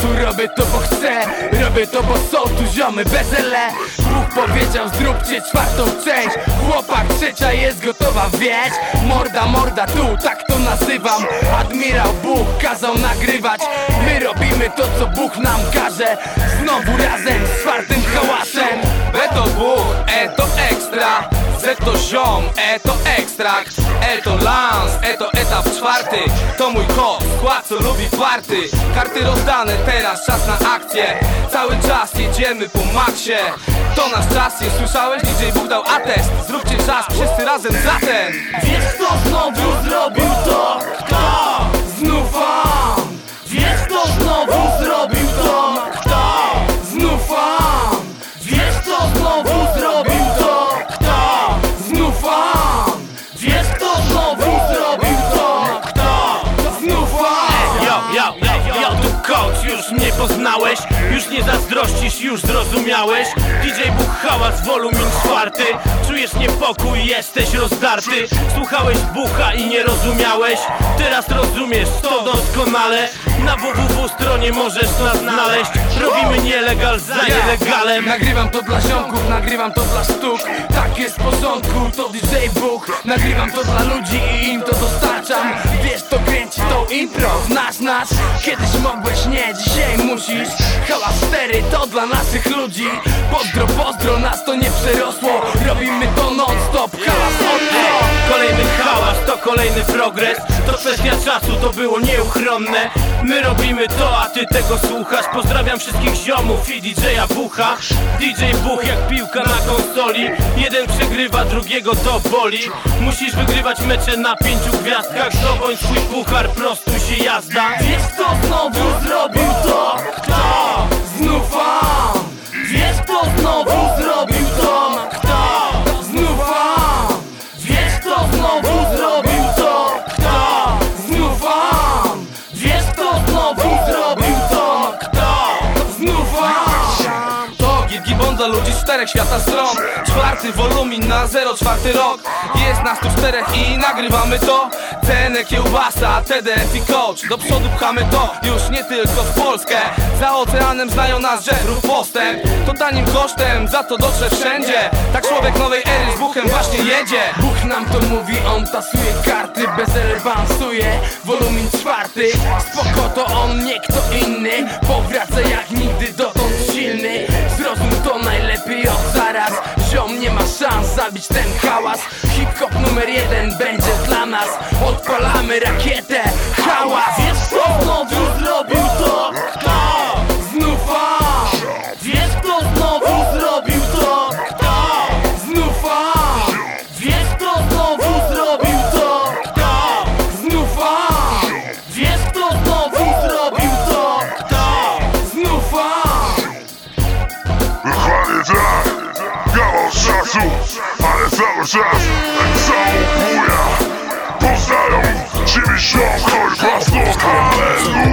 sportu Robię to bo chcę, robię to bo są tu ziomy bez ele Bóg powiedział zróbcie czwartą część. Chłopak trzecia jest gotowa wieść Morda, morda tu, tak to nazywam. Admirał Bóg kazał nagrywać. My robimy to co Bóg nam każe. Znowu razem z czwartym ziom, E to ekstrakt E to lans, E to etap czwarty. To mój kod, skład co lubi party Karty rozdane, teraz czas na akcję. Cały czas jedziemy po maksie. To nasz czas, jest słyszałeś? DJ Bóg dał atest. Zróbcie czas, wszyscy razem zatem Wiesz kto znowu zrobił Yo, yo, yo, tu coach, już mnie poznałeś Już nie zazdrościsz, już zrozumiałeś. DJ Bóg hałas, wolumin czwarty Czujesz niepokój, jesteś rozdarty. Słuchałeś Bucha i nie rozumiałeś Teraz rozumiesz to doskonale. Na www stronie możesz nas znaleźć Robimy nielegal za nielegalem. Nagrywam to dla ziomków, nagrywam to dla sztuk Tak jest w porządku, to DJ Bóg. Nagrywam to dla ludzi i im to dostarczam. Wiesz, to kręci impro. Znasz nas, kiedyś mogłeś nie, dzisiaj musisz. Hałas 4 to dla naszych ludzi. Pozdro, pozdro, nas to nie przerosło. Robimy to non stop, hałas odro Kolejny hałas to kolejny progres kwestia czasu, to było nieuchronne. My robimy to, a ty tego słuchasz. Pozdrawiam wszystkich ziomów i DJ-a Bucha. DJ Buch jak piłka na konsoli. Jeden przegrywa, drugiego to boli. Musisz wygrywać mecze na pięciu gwiazdkach. Zdobądź swój puchar, prostuj się jazda. Wiesz kto znowu zrobił dla ludzi z czterech świata stron. Czwarty wolumin na 04 rok. Jest nas tu czterech i nagrywamy to. Cenę kiełbasa, TDF i coach. Do przodu pchamy to, już nie tylko w Polskę. Za oceanem znają nas, że rób postęp. To tanim kosztem, za to dotrze wszędzie. Tak człowiek nowej ery z buchem właśnie jedzie. Bóg nam to mówi, on tasuje karty Bez bansuje, wolumin czwarty Spoko to on, nie kto inny. Powraca jak nigdy dotąd zabić ten hałas. Hip-hop numer jeden będzie dla nas. Odpalamy rakietę, hałas cały czas tak samo buja Poznają ciebie ziom, choć was to Halleluja